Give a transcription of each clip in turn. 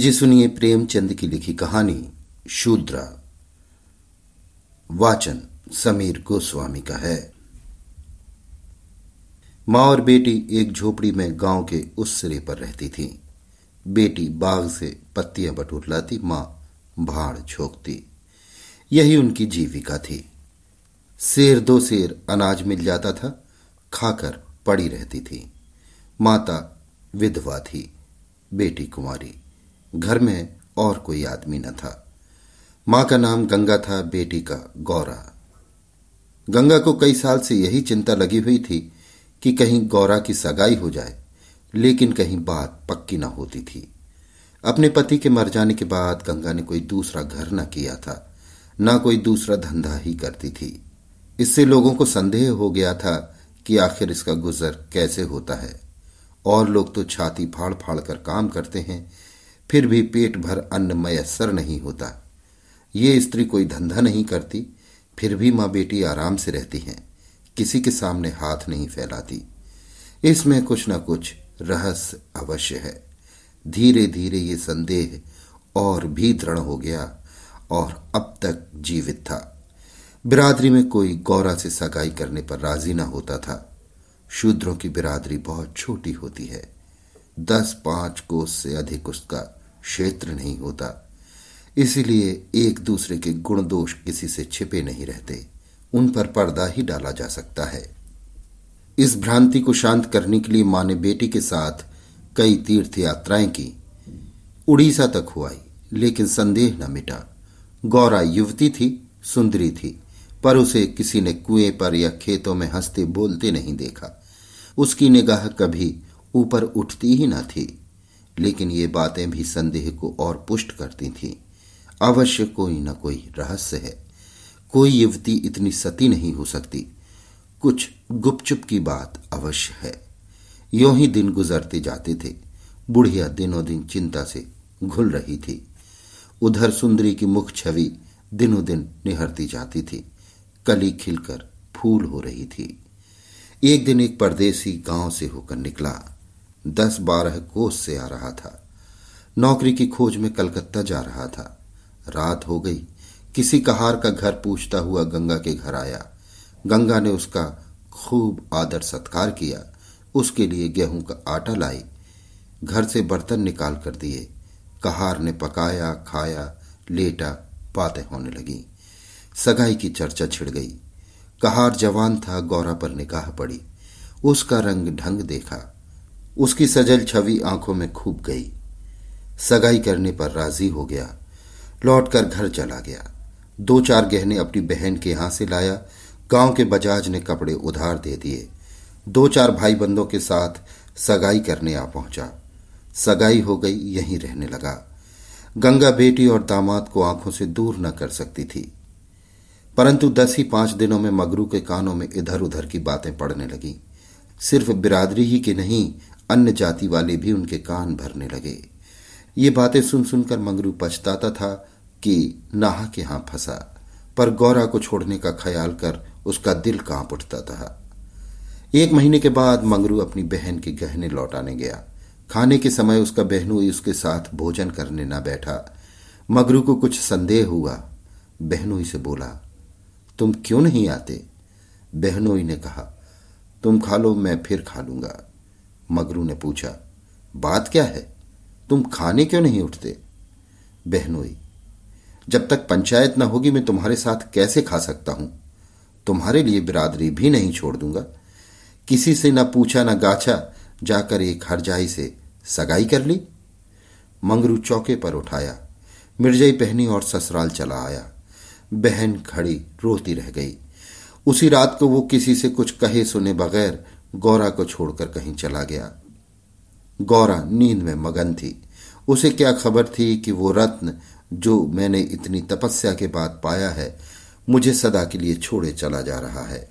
लीजिए सुनिए प्रेमचंद की लिखी कहानी, शूद्रा। वाचन समीर गोस्वामी का है। माँ और बेटी एक झोपड़ी में गाँव के उस सिरे पर रहती थी। बेटी बाग से पत्तियाँ बटोर लाती, माँ भाड़ झोंकती। यही उनकी जीविका थी। शेर दो शेर अनाज मिल जाता था, खाकर पड़ी रहती थी। माता विधवा थी, बेटी कुमारी घर में और कोई आदमी न था। माँ का नाम गंगा था, बेटी का गौरा। गंगा को कई साल से यही चिंता लगी हुई थी कि कहीं गौरा की सगाई हो जाए, लेकिन कहीं बात पक्की न होती थी। अपने पति के मर जाने के बाद गंगा ने कोई दूसरा घर न किया था, न कोई दूसरा धंधा ही करती थी। इससे लोगों को संदेह हो गया था कि आखिर इसका गुजर कैसे होता है। और लोग तो छाती फाड़ फाड़ कर काम करते हैं फिर भी पेट भर अन्न मयसर नहीं होता। ये स्त्री कोई धंधा नहीं करती, फिर भी माँ बेटी आराम से रहती हैं, किसी के सामने हाथ नहीं फैलाती। इसमें कुछ न कुछ रहस्य अवश्य है। धीरे धीरे ये संदेह और भी दृढ़ हो गया और अब तक जीवित था। बिरादरी में कोई गौरा से सगाई करने पर राज़ी न होता था। शूद्रों की बिरादरी बहुत छोटी होती है। दस पाँच कोस से अधिक उसका क्षेत्र नहीं होता। इसीलिए एक दूसरे के गुण दोष किसी से छिपे नहीं रहते। उन पर पर्दा ही डाला जा सकता है। इस भ्रांति को शांत करने के लिए माँ ने बेटी के साथ कई तीर्थ यात्राएँ की। उड़ीसा तक हुआई लेकिन संदेह न मिटा। गौरा युवती थी, सुंदरी थी, पर उसे किसी ने कुएँ पर या खेतों में हँसते बोलते नहीं देखा। उसकी निगाह कभी ऊपर उठती ही न थी। लेकिन ये बातें भी संदेह को और पुष्ट करती थीं। अवश्य कोई न कोई रहस्य है। कोई युवती इतनी सती नहीं हो सकती। कुछ गुपचुप की बात अवश्य है। यों ही दिन गुजरते जाते थे। बुढ़िया दिनों दिन चिंता से घुल रही थी। उधर सुंदरी की मुख छवि दिनों दिन निहरती जाती थी। कली खिलकर फूल हो रही थी। एक दिन एक परदेसी गाँव से होकर निकला। दस बारह कोस से आ रहा था। नौकरी की खोज में कलकत्ता जा रहा था। रात हो गई। किसी कहार का घर पूछता हुआ गंगा के घर आया। गंगा ने उसका खूब आदर सत्कार किया। उसके लिए गेहूँ का आटा लाई। घर से बर्तन निकाल कर दिए। कहार ने पकाया, खाया, लेटा, बातें होने लगी। सगाई की चर्चा छिड़ गई। कहार जवान था, गौरा पर निकाह पड़ी। उसका रंग ढंग देखा। उसकी सजल छवि आँखों में खूब गई। सगाई करने पर राज़ी हो गया। लौटकर घर चला गया। दो चार गहने अपनी बहन के यहाँ से लाया। गाँव के बजाज ने कपड़े उधार दे दिए। दो चार भाई बंदों के साथ सगाई करने आ पहुँचा। सगाई हो गई, यहीं रहने लगा। गंगा बेटी और दामाद को आँखों से दूर न कर सकती थी। परंतु दस ही पाँच दिनों में मगरू के कानों में इधर उधर की बातें पड़ने लगी। सिर्फ़ बिरादरी ही के नहीं अन्य जाति वाले भी उनके कान भरने लगे। ये बातें सुन सुनकर मंगरू पछताता था कि नाहा के यहाँ फंसा, पर गौरा को छोड़ने का ख्याल कर उसका दिल काँप उठता था। एक महीने के बाद मंगरू अपनी बहन के गहने लौटाने गया। खाने के समय उसका बहनोई उसके साथ भोजन करने न बैठा। मगरू को कुछ संदेह हुआ। बहनोई से बोला, तुम क्यों नहीं आते? बहनोई ने कहा, तुम खा लो, मैं फिर खा लूँगा। मगरू ने पूछा, बात क्या है? तुम खाने क्यों नहीं उठते? बहनोई जब तक पंचायत न होगी, मैं तुम्हारे साथ कैसे खा सकता हूँ? तुम्हारे लिए बिरादरी भी नहीं छोड़ दूँगा। किसी से न पूछा, न गाछा, जाकर एक हरजाई से सगाई कर ली? मंगरू चौके पर उठाया, मिर्जई पहनी और ससुराल चला आया। बहन खड़ी रोती रह गई। उसी रात को वो किसी से कुछ कहे सुने बगैर गौरा को छोड़कर कहीं चला गया। गौरा नींद में मगन थी। उसे क्या खबर थी कि वो रत्न जो मैंने इतनी तपस्या के बाद पाया है, मुझे सदा के लिए छोड़े चला जा रहा है।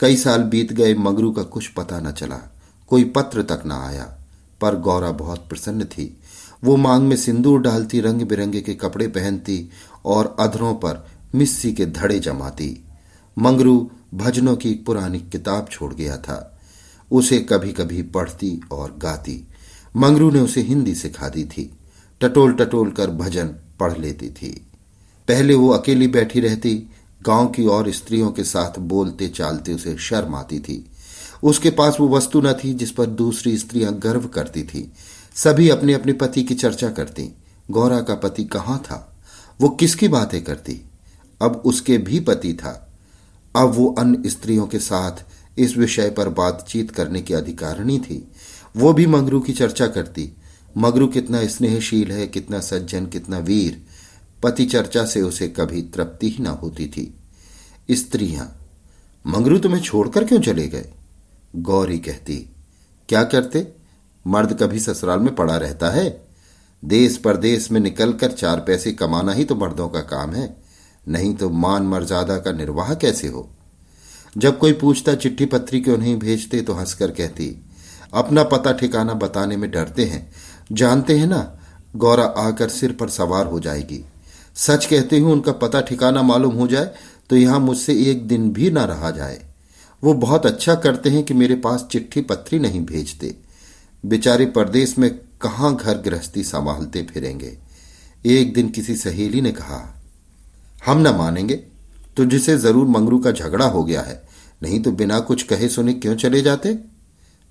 कई साल बीत गए, मगरू का कुछ पता न चला। कोई पत्र तक न आया। पर गौरा बहुत प्रसन्न थी। वो मांग में सिंदूर डालती रंग बिरंगे के कपड़े पहनती और अधरों पर मिस्सी के धड़े जमाती। मंगरू भजनों की पुरानी किताब छोड़ गया था। उसे कभी कभी पढ़ती और गाती। मंगरू ने उसे हिंदी सिखा दी थी। टटोल टटोल कर भजन पढ़ लेती थी। पहले वो अकेली बैठी रहती, गाँव की और स्त्रियों के साथ बोलते चालते उसे शर्म आती थी। उसके पास वो वस्तु न थी जिस पर दूसरी स्त्रियाँ गर्व करती थी। सभी अपने अपने पति की चर्चा करती। गौरा का पति कहाँ था? वो किसकी बातें करती? अब उसके भी पति था। अब वो अन्य स्त्रियों के साथ इस विषय पर बातचीत करने की अधिकारिणी थी। वो भी मंगरू की चर्चा करती। मगरू कितना स्नेहशील है, कितना सज्जन, कितना वीर। पति चर्चा से उसे कभी तृप्ति ही ना होती थी। स्त्रियाँ, मंगरू तुम्हें छोड़कर क्यों चले गए? गौरी कहती, क्या करते? मर्द कभी ससुराल में पड़ा रहता है? देश परदेश में निकलकर चार पैसे कमाना ही तो मर्दों का काम है। नहीं तो मान मर्यादा का निर्वाह कैसे हो? जब कोई पूछता चिट्ठी पत्री क्यों नहीं भेजते तो हंसकर कहती, अपना पता ठिकाना बताने में डरते हैं। जानते हैं ना, गौरा आकर सिर पर सवार हो जाएगी। सच कहते हूँ उनका पता ठिकाना मालूम हो जाए तो यहाँ मुझसे एक दिन भी ना रहा जाए। वो बहुत अच्छा करते हैं कि मेरे पास चिट्ठी पत्री नहीं भेजते। बेचारे परदेश में कहाँ घर गृहस्थी संभालते फिरेंगे? एक दिन किसी सहेली ने कहा हम न मानेंगे तो जिसे ज़रूर मंगरू का झगड़ा हो गया है, नहीं तो बिना कुछ कहे सुने क्यों चले जाते?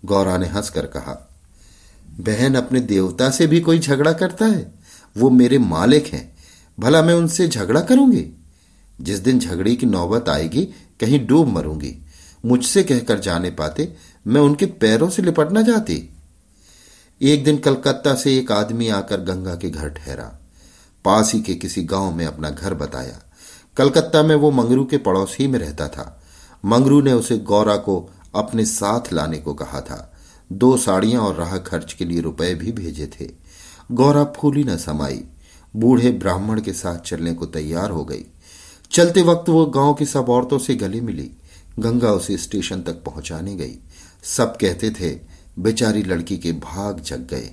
गौरा ने हंसकर कहा, बहन अपने देवता से भी कोई झगड़ा करता है? वो मेरे मालिक हैं, भला मैं उनसे झगड़ा करूँगी? जिस दिन झगड़े की नौबत आएगी, कहीं डूब मरूँगी। मुझसे कहकर जाने पाते, मैं उनके पैरों से लिपटना जाती। एक दिन कलकत्ता से एक आदमी आकर गंगा के घर ठहरा। पास ही के किसी गाँव में अपना घर बताया। कलकत्ता में वो मंगरू के पड़ोस ही में रहता था। मंगरू ने उसे गौरा को अपने साथ लाने को कहा था। दो साड़ियाँ और राह खर्च के लिए रुपए भी भेजे थे। गौरा फूली न समाई। बूढ़े ब्राह्मण के साथ चलने को तैयार हो गई। चलते वक्त वो गाँव की सब औरतों से गले मिली। गंगा उसे स्टेशन तक पहुँचाने गई। सब कहते थे, बेचारी लड़की के भाग जग गए।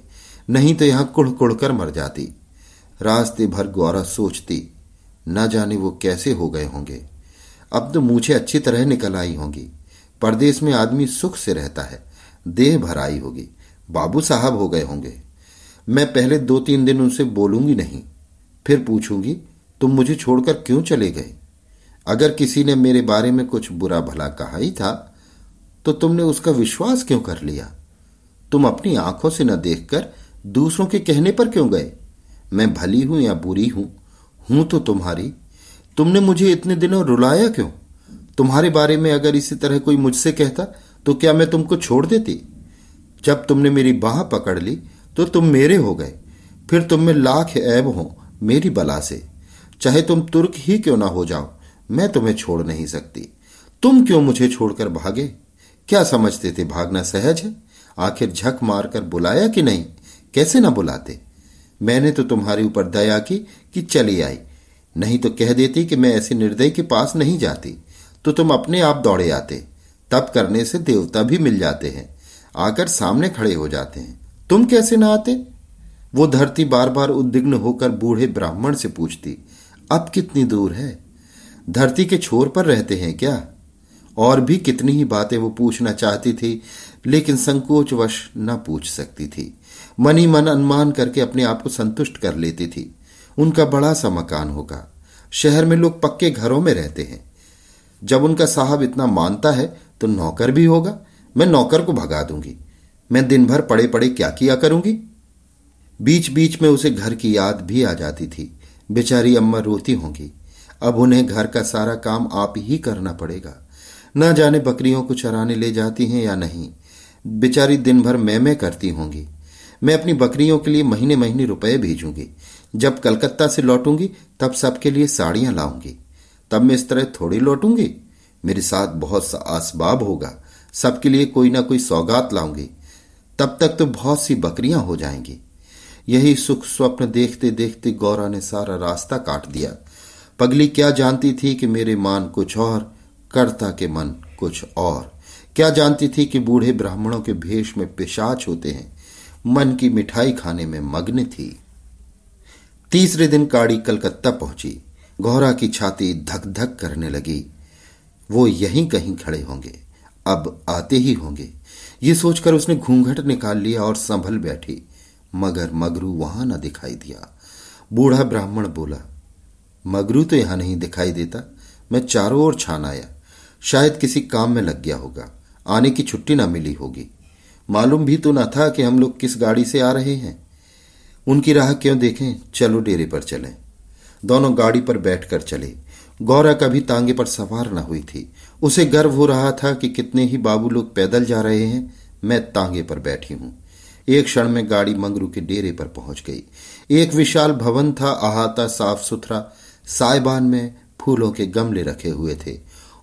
नहीं तो यहाँ कुड़ कुड़ कर मर जाती। रास्ते भर गौरा सोचती न जाने वो कैसे हो गए होंगे। अब तो मूछे अच्छी तरह निकल आई होंगी। परदेश में आदमी सुख से रहता है, देह भर आई होगी। बाबू साहब हो गए होंगे। मैं पहले दो तीन दिन उनसे बोलूँगी नहीं। फिर पूछूँगी, तुम मुझे छोड़कर क्यों चले गए? अगर किसी ने मेरे बारे में कुछ बुरा भला कहा ही था तो तुमने उसका विश्वास क्यों कर लिया? तुम अपनी आँखों से न देखकर दूसरों के कहने पर क्यों गए? मैं भली हूँ या बुरी हूँ? हूँ तो तुम्हारी। तुमने मुझे इतने दिनों रुलाया क्यों? तुम्हारे बारे में अगर इसी तरह कोई मुझसे कहता तो क्या मैं तुमको छोड़ देती? जब तुमने मेरी बाह पकड़ ली तो तुम मेरे हो गए। फिर तुम में लाख ऐब हो, मेरी बला से। चाहे तुम तुर्क ही क्यों ना हो जाओ, मैं तुम्हें छोड़ नहीं सकती। तुम क्यों मुझे छोड़कर भागे? क्या समझते थे भागना सहज है? आखिर झक मारकर बुलाया कि नहीं? कैसे ना बुलाते? मैंने तो तुम्हारे ऊपर दया की कि चली आई। नहीं तो कह देती कि मैं ऐसे निर्दय के पास नहीं जाती तो तुम अपने आप दौड़े आते। तप करने से देवता भी मिल जाते हैं, आकर सामने खड़े हो जाते हैं। तुम कैसे ना आते? वो धरती बार बार उद्विग्न होकर बूढ़े ब्राह्मण से पूछती, अब कितनी दूर है? धरती के छोर पर रहते हैं क्या? और भी कितनी ही बातें वो पूछना चाहती थी, लेकिन संकोचवश न पूछ सकती थी। मन ही मन अनुमान करके अपने आप को संतुष्ट कर लेती थी। उनका बड़ा सा मकान होगा। शहर में लोग पक्के घरों में रहते हैं। जब उनका साहब इतना मानता है तो नौकर भी होगा। मैं नौकर को भगा दूँगी। मैं दिन भर पड़े पड़े क्या किया करूँगी? बीच बीच में उसे घर की याद भी आ जाती थी। बेचारी अम्मा रोती होंगी। अब उन्हें घर का सारा काम आप ही करना पड़ेगा। न जाने बकरियों को चराने ले जाती हैं या नहीं। बेचारी दिन भर मैं मैं करती होंगी। मैं अपनी बकरियों के लिए महीने महीने रुपए भेजूँगी। जब कलकत्ता से लौटूँगी, तब सबके लिए साड़ियाँ लाऊँगी। तब मैं इस तरह थोड़ी लौटूँगी? मेरे साथ बहुत सा आसबाब होगा। सबके लिए कोई ना कोई सौगात लाऊँगी। तब तक तो बहुत सी बकरियाँ हो जाएँगी। यही सुख स्वप्न देखते देखते गौरा ने सारा रास्ता काट दिया। पगली क्या जानती थी कि मेरे मान कुछ और, कर्ता के मन कुछ और? क्या जानती थी कि बूढ़े ब्राह्मणों के भेष में पिशाच होते हैं? मन की मिठाई खाने में मग्न थी। तीसरे दिन काड़ी कलकत्ता पहुँची। गौरा की छाती धक धक करने लगी। वो यहीं कहीं खड़े होंगे। अब आते ही होंगे। ये सोचकर उसने घूंघट निकाल लिया और संभल बैठी। मगर मगरू वहाँ न दिखाई दिया। बूढ़ा ब्राह्मण बोला, मगरू तो यहाँ नहीं दिखाई देता। मैं चारों ओर छान आया। शायद किसी काम में लग गया होगा। आने की छुट्टी ना मिली होगी। मालूम भी तो न था कि हम लोग किस गाड़ी से आ रहे हैं। उनकी राह क्यों देखें? चलो डेरे पर चलें। दोनों गाड़ी पर बैठकर चले। गौरा कभी तांगे पर सवार न हुई थी। उसे गर्व हो रहा था कि कितने ही बाबू लोग पैदल जा रहे हैं, मैं तांगे पर बैठी हूँ। एक क्षण में गाड़ी मंगरू के डेरे पर पहुँच गई। एक विशाल भवन था, अहाता साफ़ सुथरा साइबान में फूलों के गमले रखे हुए थे।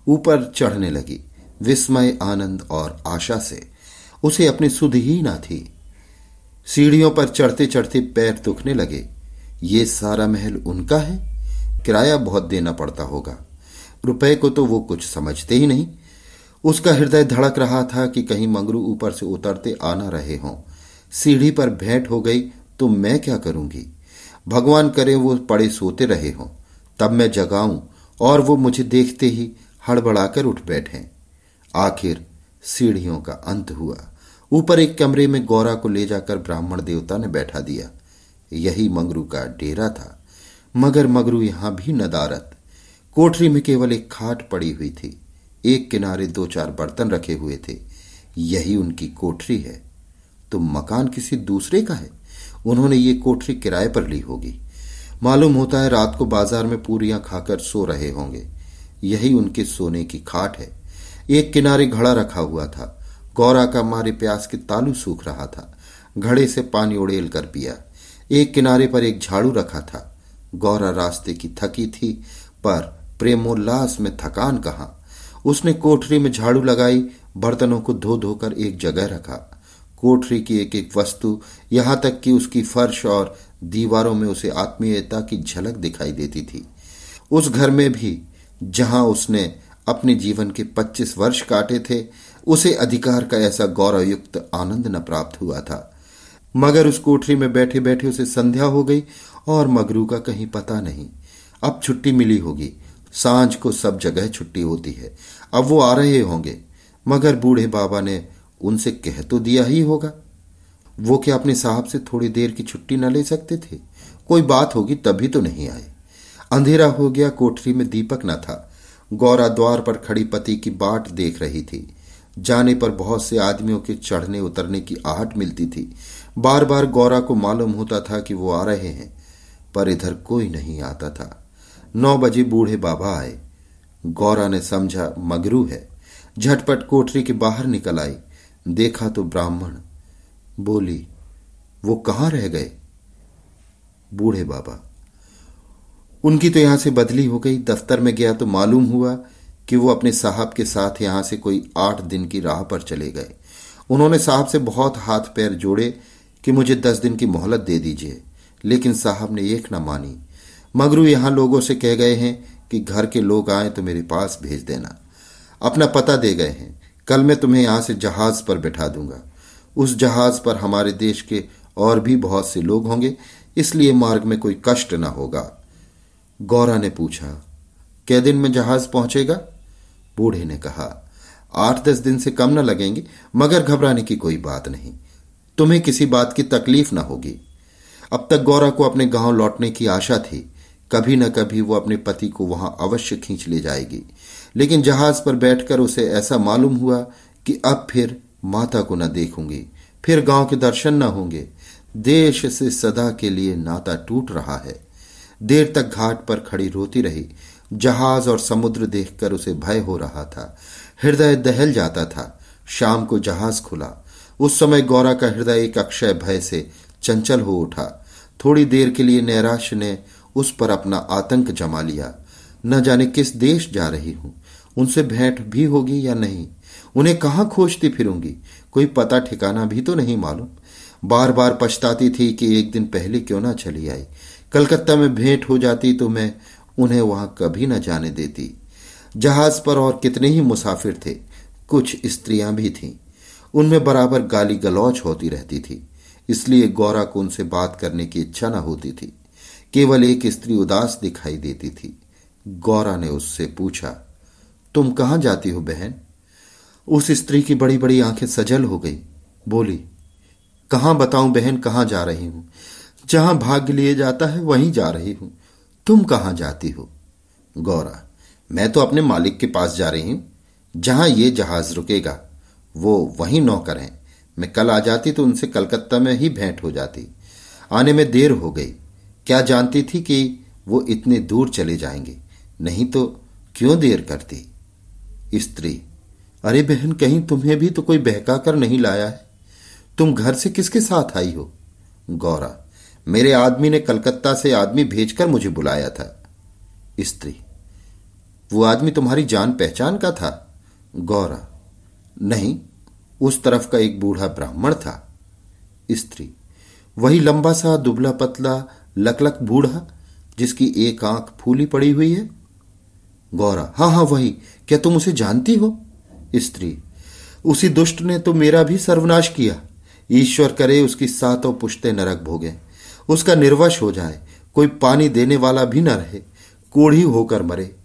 ऊपर चढ़ने लगी। विस्मय, आनंद और आशा से। उसे अपनी सुध ही ना थी। सीढ़ियों पर चढ़ते चढ़ते पैर दुखने लगे। ये सारा महल उनका है? किराया बहुत देना पड़ता होगा। रुपए को तो वो कुछ समझते ही नहीं। उसका हृदय धड़क रहा था कि कहीं मंगरू ऊपर से उतरते आना रहे हों। सीढ़ी पर भेंट हो गई तो मैं क्या करूँगी? भगवान करे वो पड़े सोते रहे हों। तब मैं जगाऊं, और वो मुझे देखते ही हड़बड़ाकर उठ बैठे। आखिर सीढ़ियों का अंत हुआ। ऊपर एक कमरे में गौरा को ले जाकर ब्राह्मण देवता ने बैठा दिया। यही मंगरू का डेरा था। मगर मगरू यहाँ भी नदारत। कोठरी में केवल एक खाट पड़ी हुई थी। एक किनारे दो चार बर्तन रखे हुए थे। यही उनकी कोठरी है। तो मकान किसी दूसरे का है? उन्होंने ये कोठरी किराए पर ली होगी। मालूम होता है रात को बाज़ार में पूरियाँ खाकर सो रहे होंगे। यही उनके सोने की खाट है। एक किनारे घड़ा रखा हुआ था। गौरा का मारे प्यास के तालू सूख रहा था। घड़े से पानी उड़ेल कर पिया। एक किनारे पर एक झाड़ू रखा था। गौरा रास्ते की थकी थी, पर प्रेमोल्लास में थकान कहा। उसने कोठरी में झाड़ू लगाई, बर्तनों को धो धोकर एक जगह रखा। कोठरी की एक एक वस्तु यहाँ तक कि उसकी फर्श और दीवारों में उसे आत्मीयता की झलक दिखाई देती थी। उस घर में भी, जहाँ उसने अपने जीवन के 25 वर्ष काटे थे उसे अधिकार का ऐसा गौरवयुक्त आनंद न प्राप्त हुआ था। मगर उस कोठरी में बैठे बैठे उसे संध्या हो गई और मगरू का कहीं पता नहीं। अब छुट्टी मिली होगी। साँझ को सब जगह छुट्टी होती है। अब वो आ रहे होंगे। मगर बूढ़े बाबा ने उनसे कह तो दिया ही होगा। वो क्या अपने साहब से थोड़ी देर की छुट्टी न ले सकते थे? कोई बात होगी तभी तो नहीं आए। अंधेरा हो गया, कोठरी में दीपक न था। गौरा द्वार पर खड़ी पति की बाट देख रही थी। जाने पर बहुत से आदमियों के चढ़ने उतरने की आहट मिलती थी। बार बार गौरा को मालूम होता था कि वो आ रहे हैं, पर इधर कोई नहीं आता था। नौ बजे बूढ़े बाबा आए। गौरा ने समझा, मगरू है। झटपट कोठरी के बाहर निकल आई। देखा तो ब्राह्मण। बोली, वो कहाँ रह गए? बूढ़े बाबा, उनकी तो यहाँ से बदली हो गई। दफ्तर में गया तो मालूम हुआ कि वो अपने साहब के साथ यहाँ से कोई आठ दिन की राह पर चले गए। उन्होंने साहब से बहुत हाथ पैर जोड़े कि मुझे दस दिन की मोहलत दे दीजिए, लेकिन साहब ने एक न मानी। मगरू यहाँ लोगों से कह गए हैं कि घर के लोग आए तो मेरे पास भेज देना। अपना पता दे गए हैं। कल मैं तुम्हें यहाँ से जहाज़ पर बैठा दूँगा। उस जहाज़ पर हमारे देश के और भी बहुत से लोग होंगे, इसलिए मार्ग में कोई कष्ट न होगा। गौरा ने पूछा कै दिन में जहाज़ पहुंचेगा? बूढ़े ने कहा आठ दस दिन से कम न लगेंगे, मगर घबराने की कोई बात नहीं। तुम्हें किसी बात की तकलीफ़ न होगी। अब तक गौरा को अपने गाँव लौटने की आशा थी। कभी न कभी वो अपने पति को वहाँ अवश्य खींच ले जाएगी। लेकिन जहाज़ पर बैठकर उसे ऐसा मालूम हुआ कि अब फिर माता को न देखूँगी, फिर गाँव के दर्शन न होंगे। देश से सदा के लिए नाता टूट रहा है। देर तक घाट पर खड़ी रोती रही जहाज़ और समुद्र देखकर उसे भय हो रहा था। हृदय दहल जाता था। शाम को जहाज़ खुला। उस समय गौरा का हृदय एक अक्षय भय से चंचल हो उठा। थोड़ी देर के लिए नैराश ने उस पर अपना आतंक जमा लिया। न जाने किस देश जा रही हूँ। उनसे भेंट भी होगी या नहीं? उन्हें कहाँ खोजती फिरूँगी? कोई पता ठिकाना भी तो नहीं मालूम। बार बार पछताती थी कि एक दिन पहले क्यों ना चली आई। कलकत्ता में भेंट हो जाती तो मैं उन्हें वहाँ कभी न जाने देती। जहाज़ पर और कितने ही मुसाफिर थे, कुछ स्त्रियाँ भी थीं। उनमें बराबर गाली गलौच होती रहती थी, इसलिए गौरा को उनसे बात करने की इच्छा न होती थी। केवल एक स्त्री उदास दिखाई देती थी। गौरा ने उससे पूछा, तुम कहाँ जाती हो बहन? उस स्त्री की बड़ी बड़ी आँखें सजल हो गई। बोली, कहाँ बताऊँ बहन कहाँ जा रही हूँ? जहाँ भाग्य लिए जाता है वहीं जा रही हूँ। तुम कहाँ जाती हो? गौरा, मैं तो अपने मालिक के पास जा रही हूँ। जहाँ ये जहाज़ रुकेगा, वो वहीं नौकर हैं। मैं कल आ जाती तो उनसे कलकत्ता में ही भेंट हो जाती। आने में देर हो गई। क्या जानती थी कि वो इतने दूर चले जाएँगे? नहीं तो क्यों देर करती? स्त्री, अरे बहन, कहीं तुम्हें भी तो कोई बहका कर नहीं लाया है? तुम घर से किसके साथ आई हो? गौरा मेरे आदमी ने कलकत्ता से आदमी भेजकर मुझे बुलाया था। स्त्री, वो आदमी तुम्हारी जान पहचान का था? गौरा, नहीं, उस तरफ़ का एक बूढ़ा ब्राह्मण था। स्त्री, वही लंबा सा, दुबला पतला, लकलक बूढ़ा, जिसकी एक आँख फूली पड़ी हुई है? गौरा, हाँ हाँ, वही। क्या तुम उसे जानती हो? स्त्री, उसी दुष्ट ने तो मेरा भी सर्वनाश किया। ईश्वर करे उसकी सातों पुश्ते नरक भोगे। उसका निर्वश हो जाए। कोई पानी देने वाला भी न रहे। कोढ़ी होकर मरे।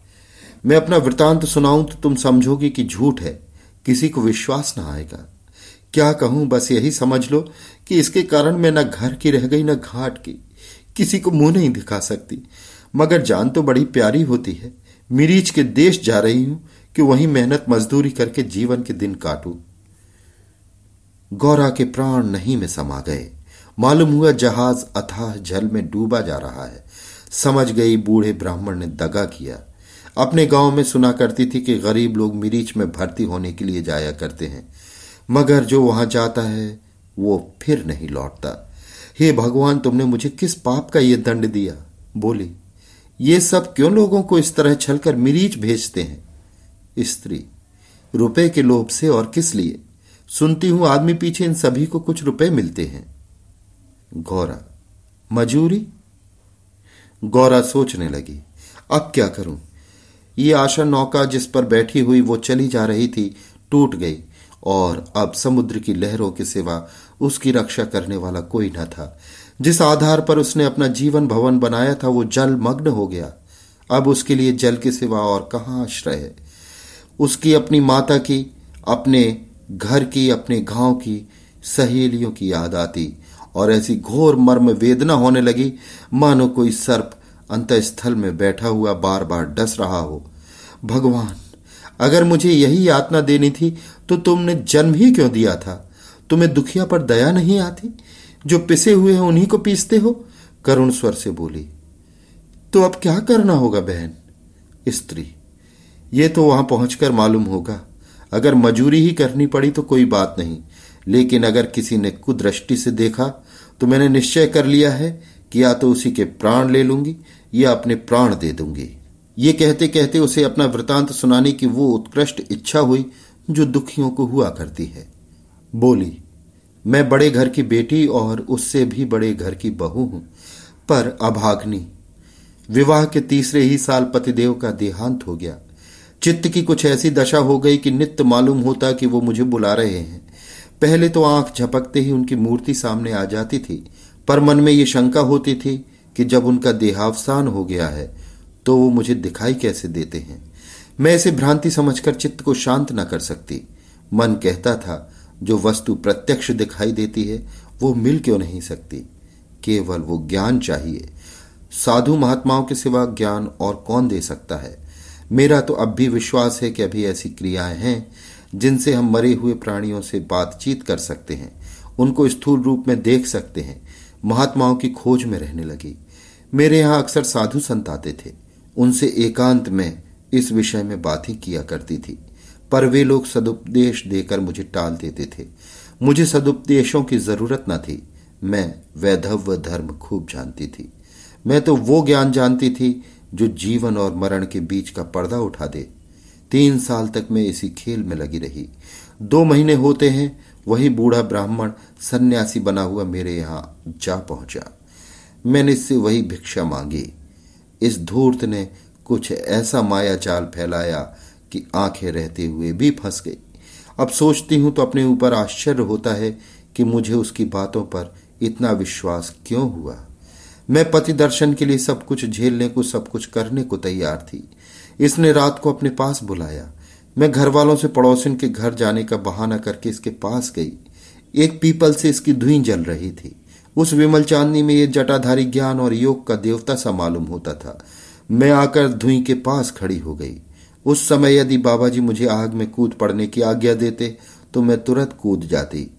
मैं अपना वृतांत सुनाऊं तो तुम समझोगे कि झूठ है। किसी को विश्वास ना आएगा। क्या कहूँ, बस यही समझ लो कि इसके कारण मैं न घर की रह गई, न घाट की। किसी को मुँह नहीं दिखा सकती। मगर जान तो बड़ी प्यारी होती है। मिरीच के देश जा रही हूँ कि वहीं मेहनत मजदूरी करके जीवन के दिन काटू। गौरा के प्राण नहीं में समा गए। मालूम हुआ जहाज़ अथाह जल में डूबा जा रहा है। समझ गई बूढ़े ब्राह्मण ने दगा किया। अपने गाँव में सुना करती थी कि गरीब लोग मिरीच में भर्ती होने के लिए जाया करते हैं। मगर जो वहाँ जाता है, वो फिर नहीं लौटता। हे भगवान, तुमने मुझे किस पाप का ये दंड दिया? बोली, ये सब क्यों लोगों को इस तरह छलकर मिरीच भेजते हैं? स्त्री, रुपए के लोभ से और किस लिए? सुनती हूँ आदमी पीछे इन सभी को कुछ रुपए मिलते हैं। गौरा। मजूरी? गौरा सोचने लगी, अब क्या करूँ? ये आशा नौका जिस पर बैठी हुई वो चली जा रही थी, टूट गई, और अब समुद्र की लहरों के सिवा उसकी रक्षा करने वाला कोई न था। जिस आधार पर उसने अपना जीवन भवन बनाया था, वो जल मग्न हो गया। अब उसके लिए जल के सिवा और कहाँ आश्रय है? उसकी अपनी माता की, अपने घर की, अपने गाँव की सहेलियों की याद आती। और ऐसी घोर मर्म वेदना होने लगी, मानो कोई सर्प अंतस्थल में बैठा हुआ बार बार डस रहा हो। भगवान, अगर मुझे यही यातना देनी थी तो तुमने जन्म ही क्यों दिया था? तुम्हें दुखिया पर दया नहीं आती? जो पिसे हुए हैं, उन्हीं को पीसते हो? करुण स्वर से बोली तो अब क्या करना होगा बहन? स्त्री, ये तो वहाँ पहुंचकर मालूम होगा। अगर मजूरी ही करनी पड़ी तो कोई बात नहीं। लेकिन अगर किसी ने कुदृष्टि से देखा तो मैंने निश्चय कर लिया है कि या तो उसी के प्राण ले लूँगी, या अपने प्राण दे दूँगी। ये कहते कहते उसे अपना वृतांत सुनाने की वो उत्कृष्ट इच्छा हुई, जो दुखियों को हुआ करती है। बोली, मैं बड़े घर की बेटी और उससे भी बड़े घर की बहू हूँ। पर अभाग्नि विवाह के तीसरे ही साल पतिदेव का देहांत हो गया। चित्त की कुछ ऐसी दशा हो गई कि नित्य मालूम होता कि वो मुझे बुला रहे हैं। पहले तो आँख झपकते ही उनकी मूर्ति सामने आ जाती थी, पर मन में ये शंका होती थी कि जब उनका देहावसान हो गया है तो वो मुझे दिखाई कैसे देते हैं? मैं इसे भ्रांति समझकर चित्त को शांत न कर सकती। मन कहता था, जो वस्तु प्रत्यक्ष दिखाई देती है, वो मिल क्यों नहीं सकती? केवल वो ज्ञान चाहिए। साधु महात्माओं के सिवा ज्ञान और कौन दे सकता है? मेरा तो अब भी विश्वास है कि अभी ऐसी क्रियाएँ हैं जिनसे हम मरे हुए प्राणियों से बातचीत कर सकते हैं, उनको स्थूल रूप में देख सकते हैं, महात्माओं की खोज में रहने लगी। मेरे यहाँ अक्सर साधु संत आते थे। उनसे एकांत में इस विषय में बातें किया करती थी। पर वे लोग सदुपदेश देकर मुझे टाल देते थे। मुझे सदुपदेशों की ज़रूरत न थी। मैं वैधव्य धर्म खूब जानती थी। मैं तो वो ज्ञान जानती थी जो जीवन और मरण के बीच का पर्दा उठा दे। तीन साल तक मैं इसी खेल में लगी रही। दो महीने होते हैं, वही बूढ़ा ब्राह्मण सन्यासी बना हुआ मेरे यहाँ जा पहुँचा। मैंने इससे वही भिक्षा मांगी। इस धूर्त ने कुछ ऐसा माया जाल फैलाया कि आँखें रहते हुए भी फंस गई। अब सोचती हूँ तो अपने ऊपर आश्चर्य होता है कि मुझे उसकी बातों पर इतना विश्वास क्यों हुआ। मैं पति दर्शन के लिए सब कुछ झेलने को, सब कुछ करने को तैयार थी। इसने रात को अपने पास बुलाया। मैं घर वालों से पड़ोसिन के घर जाने का बहाना करके इसके पास गई। एक पीपल से इसकी धुई जल रही थी। उस विमल चांदनी में ये जटाधारी ज्ञान और योग का देवता सा मालूम होता था। मैं आकर धुई के पास खड़ी हो गई। उस समय यदि बाबा जी मुझे आग में कूद पड़ने की आज्ञा देते तो मैं तुरंत कूद जाती।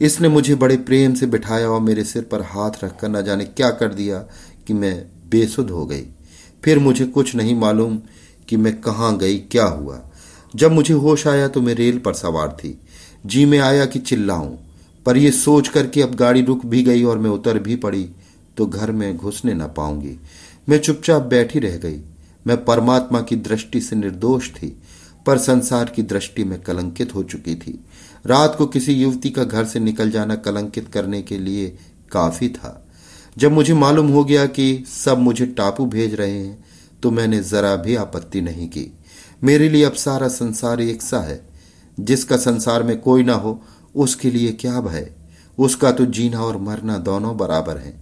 इसने मुझे बड़े प्रेम से बिठाया और मेरे सिर पर हाथ रखकर न जाने क्या कर दिया कि मैं बेसुध हो गई। फिर मुझे कुछ नहीं मालूम कि मैं कहाँ गई, क्या हुआ। जब मुझे होश आया तो मैं रेल पर सवार थी। जी में आया कि चिल्लाऊं, पर यह सोच कर कि अब गाड़ी रुक भी गई और मैं उतर भी पड़ी तो घर में घुसने ना पाऊँगी। मैं चुपचाप बैठी रह गई। मैं परमात्मा की दृष्टि से निर्दोष थी, पर संसार की दृष्टि में कलंकित हो चुकी थी। रात को किसी युवती का घर से निकल जाना कलंकित करने के लिए काफ़ी था। जब मुझे मालूम हो गया कि सब मुझे टापू भेज रहे हैं तो मैंने जरा भी आपत्ति नहीं की। मेरे लिए अब सारा संसार एक सा है। जिसका संसार में कोई ना हो, उसके लिए क्या भय? उसका तो जीना और मरना दोनों बराबर है।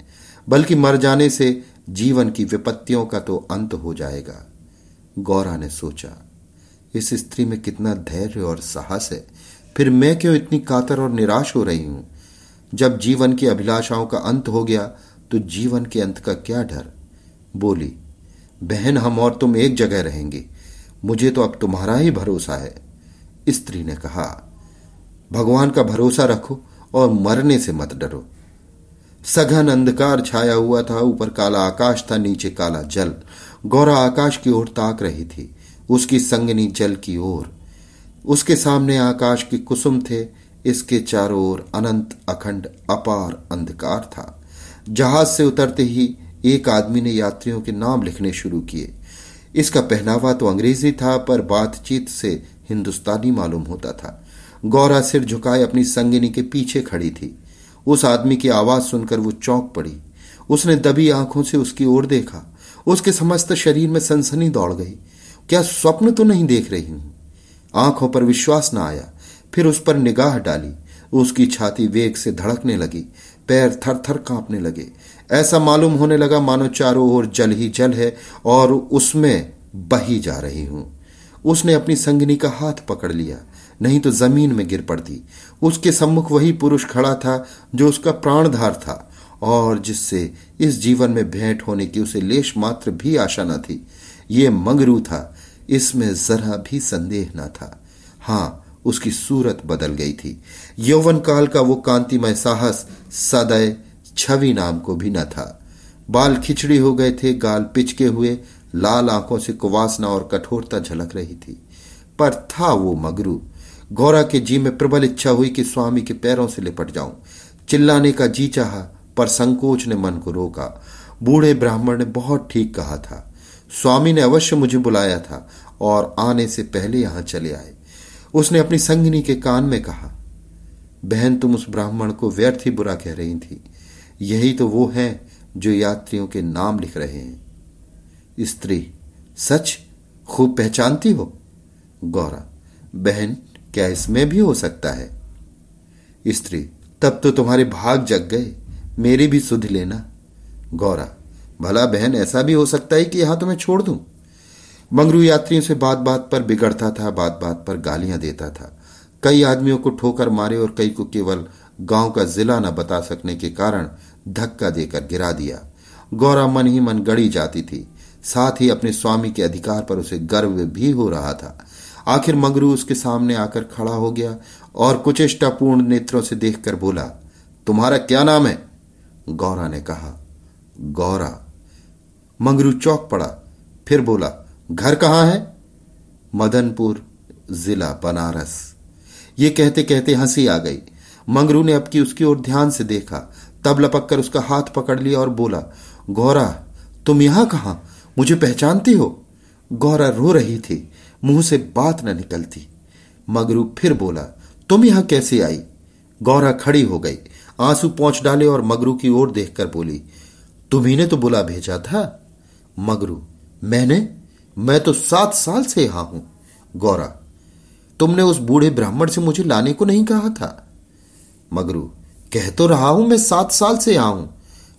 बल्कि मर जाने से जीवन की विपत्तियों का तो अंत हो जाएगा। गौरा ने सोचा, इस स्त्री में कितना धैर्य और साहस है। फिर मैं क्यों इतनी कातर और निराश हो रही हूँ? जब जीवन की अभिलाषाओं का अंत हो गया तो जीवन के अंत का क्या डर? बोली बहन, हम और तुम एक जगह रहेंगे। मुझे तो अब तुम्हारा ही भरोसा है। स्त्री ने कहा, भगवान का भरोसा रखो और मरने से मत डरो। सघन अंधकार छाया हुआ था, ऊपर काला आकाश था, नीचे काला जल। गौरा आकाश की ओर ताक रही थी, उसकी संगनी जल की ओर। उसके सामने आकाश के कुसुम थे, इसके चारों ओर अनंत, अखंड, अपार अंधकार था। जहाज़ से उतरते ही एक आदमी ने यात्रियों के नाम लिखने शुरू किए। इसका पहनावा तो अंग्रेज़ी था, पर बातचीत से हिंदुस्तानी मालूम होता था। गौरा सिर झुकाए अपनी संगिनी के पीछे खड़ी थी। उस आदमी की आवाज़ सुनकर वो चौंक पड़ी। उसने दबी आँखों से उसकी ओर देखा। उसके समस्त शरीर में सनसनी दौड़ गई। क्या स्वप्न तो नहीं देख रही हूँ? आँखों पर विश्वास न आया। फिर उस पर निगाह डाली। उसकी छाती वेग से धड़कने लगी। पैर थर थर कांपने लगे। ऐसा मालूम होने लगा, मानो चारों ओर जल ही जल है और उसमें बही जा रही हूँ। उसने अपनी संगनी का हाथ पकड़ लिया, नहीं तो ज़मीन में गिर पड़ती। उसके सम्मुख वही पुरुष खड़ा था जो उसका प्राणधार था और जिससे इस जीवन में भेंट होने की उसे लेश मात्र भी आशा न थी। ये मंगरू था, इसमें जरा भी संदेह न था। हाँ उसकी सूरत बदल गई थी। यौवन काल का वो कांतिमय साहस सदय छवि नाम को भी न था। बाल खिचड़ी हो गए थे, गाल पिचके हुए, लाल आँखों से कुवासना और कठोरता झलक रही थी। पर था वो मगरू। गौरा के जी में प्रबल इच्छा हुई कि स्वामी के पैरों से लिपट जाऊँ। चिल्लाने का जी चाहा, पर संकोच ने मन को रोका। बूढ़े ब्राह्मण ने बहुत ठीक कहा था। स्वामी ने अवश्य मुझे बुलाया था और आने से पहले यहाँ चले आए। उसने अपनी संगनी के कान में कहा, बहन, तुम उस ब्राह्मण को व्यर्थ ही बुरा कह रही थी। यही तो वो है जो यात्रियों के नाम लिख रहे हैं। स्त्री, सच? खूब पहचानती हो? गौरा, बहन, क्या इसमें भी हो सकता है? स्त्री, तब तो तुम्हारे भाग जग गए, मेरी भी सुध लेना। गौरा, भला बहन, ऐसा भी हो सकता है कि यहाँ तुम्हें छोड़ दूँ? मंगरू यात्रियों से बात बात पर बिगड़ता था बात बात पर गालियाँ देता था। कई आदमियों को ठोकर मारे और कई को केवल गाँव का जिला न बता सकने के कारण धक्का देकर गिरा दिया। गौरा मन ही मन गड़ी जाती थी। साथ ही अपने स्वामी के अधिकार पर उसे गर्व भी हो रहा था। आखिर मंगरू उसके सामने आकर खड़ा हो गया और कुचेष्टापूर्ण नेत्रों से देखकर बोला, तुम्हारा क्या नाम है? गौरा ने कहा, गौरा। मंगरू चौक पड़ा, फिर बोला घर कहाँ है? मदनपुर जिला बनारस। ये कहते कहते हँसी आ गई। मंगरू ने अब की उसकी ओर ध्यान से देखा। तब लपक कर उसका हाथ पकड़ लिया और बोला, गौरा, तुम यहाँ कहा? मुझे पहचानती हो? गौरा रो रही थी। मुँह से बात न निकलती। मगरू फिर बोला, तुम यहाँ कैसे आई? गौरा खड़ी हो गई। आँसू पहुँच डाले और मगरू की ओर देखकर बोली, तुम्ही ने तो बुला भेजा था? मगरू, मैंने मैं तो सात साल से यहाँ हूँ। गौरा, तुमने उस बूढ़े ब्राह्मण से मुझे लाने को नहीं कहा था। मगरू, कह तो रहा हूँ मैं सात साल से यहाँ हूँ।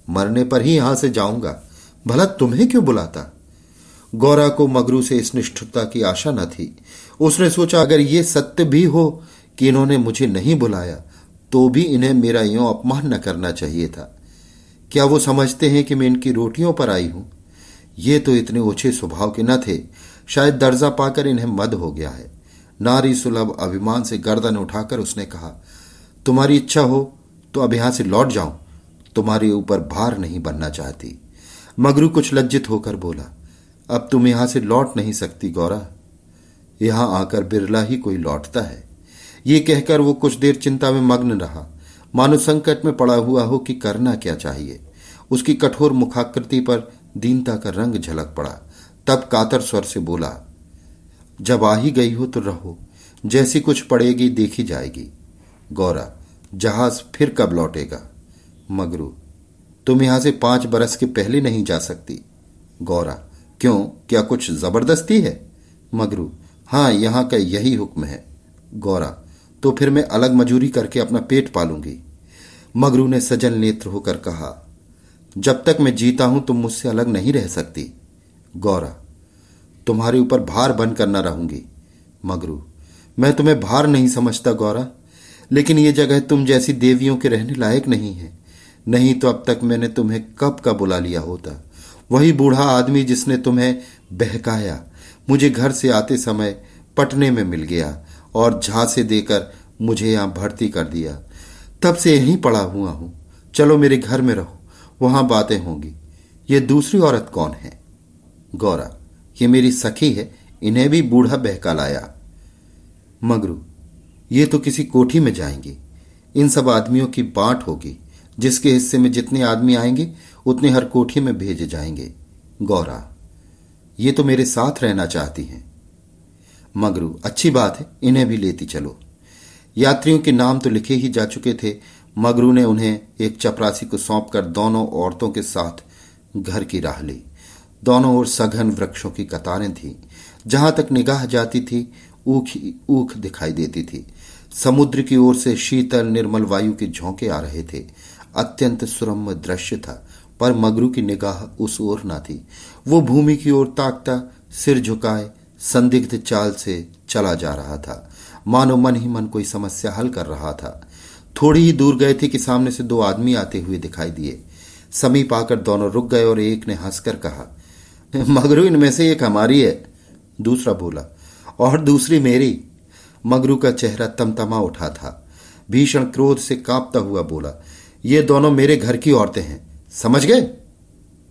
मरने पर ही यहाँ से जाऊँगा। भला तुम्हें क्यों बुलाता? गौरा को मगरू से इस निष्ठुरता की आशा न थी। उसने सोचा, अगर ये सत्य भी हो कि इन्होंने मुझे नहीं बुलाया तो भी इन्हें मेरा यो अपमान न करना चाहिए था। क्या वो समझते हैं कि मैं इनकी रोटियों पर आई हूँ? ये तो इतने ओछे स्वभाव के न थे। शायद दर्जा पाकर इन्हें मद हो गया है। नारी सुलभ अभिमान से गर्दन उठाकर उसने कहा, तुम्हारी इच्छा हो तो अब यहाँ से लौट जाऊँ। तुम्हारे ऊपर भार नहीं बनना चाहती। मगरू कुछ लज्जित होकर बोला, अब तुम यहाँ से लौट नहीं सकती गौरा। यहाँ आकर बिरला ही कोई लौटता है। ये कहकर वो कुछ देर चिंता में मग्न रहा। मानो संकट में पड़ा हुआ हो कि करना क्या चाहिए। उसकी कठोर मुखाकृति पर दीनता का रंग झलक पड़ा। तब कातर स्वर से बोला, जब आ ही गई हो तो रहो, जैसी कुछ पड़ेगी देखी जाएगी। गौरा, जहाज़ फिर कब लौटेगा? मगरू, तुम यहाँ से पाँच बरस के पहले नहीं जा सकती। गौरा, क्यों, क्या कुछ ज़बरदस्ती है? मगरू, हाँ, यहाँ का यही हुक्म है। गौरा तो फिर मैं अलग मजूरी करके अपना पेट पालूँगी। मगरू ने सजल नेत्र होकर कहा जब तक मैं जीता हूँ, तुम मुझसे अलग नहीं रह सकती। गौरा, तुम्हारे ऊपर भार बनकर न रहूँगी। मगरू, मैं तुम्हें भार नहीं समझता, गौरा। लेकिन ये जगह तुम जैसी देवियों के रहने लायक नहीं है। नहीं तो अब तक मैंने तुम्हें कब का बुला लिया होता। वही बूढ़ा आदमी जिसने तुम्हें बहकाया, मुझे घर से आते समय पटने में मिल गया और झांसे देकर मुझे यहाँ भर्ती कर दिया। तब से यहीं पड़ा हुआ हूँ। चलो मेरे घर में रहो। वहाँ बातें होंगी। ये दूसरी औरत कौन है? गौरा, ये मेरी सखी है, इन्हें भी बूढ़ा बहका लाया। मगरू, ये तो किसी कोठी में जाएँगे। इन सब आदमियों की बांट होगी। जिसके हिस्से में जितने आदमी आएँगे, उतने हर कोठी में भेजे जाएँगे। गौरा, ये तो मेरे साथ रहना चाहती हैं। मगरू, अच्छी बात है, इन्हें भी लेती चलो। यात्रियों के नाम तो लिखे ही जा चुके थे मगरू ने उन्हें एक चपरासी को सौंपकर दोनों औरतों के साथ घर की राह ली। दोनों ओर सघन वृक्षों की कतारें थीं। जहाँ तक निगाह जाती थी, ऊख ऊख दिखाई देती थी। समुद्र की ओर से शीतल निर्मल वायु के झोंके आ रहे थे। अत्यंत सुरम्य दृश्य था, पर मगरू की निगाह उस ओर न थी। वो भूमि की ओर ताकता, सिर झुकाए, संदिग्ध चाल से चला जा रहा था। मानो मन ही मन कोई समस्या हल कर रहा था। थोड़ी ही दूर गए थे कि सामने से दो आदमी आते हुए दिखाई दिए। समीप आकर दोनों रुक गए और एक ने हंसकर कहा, मगरू, इनमें से एक हमारी है। दूसरा बोला, और दूसरी मेरी? मगरू का चेहरा तमतमा उठा था। भीषण क्रोध से कांपता हुआ बोला, ये दोनों मेरे घर की औरतें हैं। समझ गए?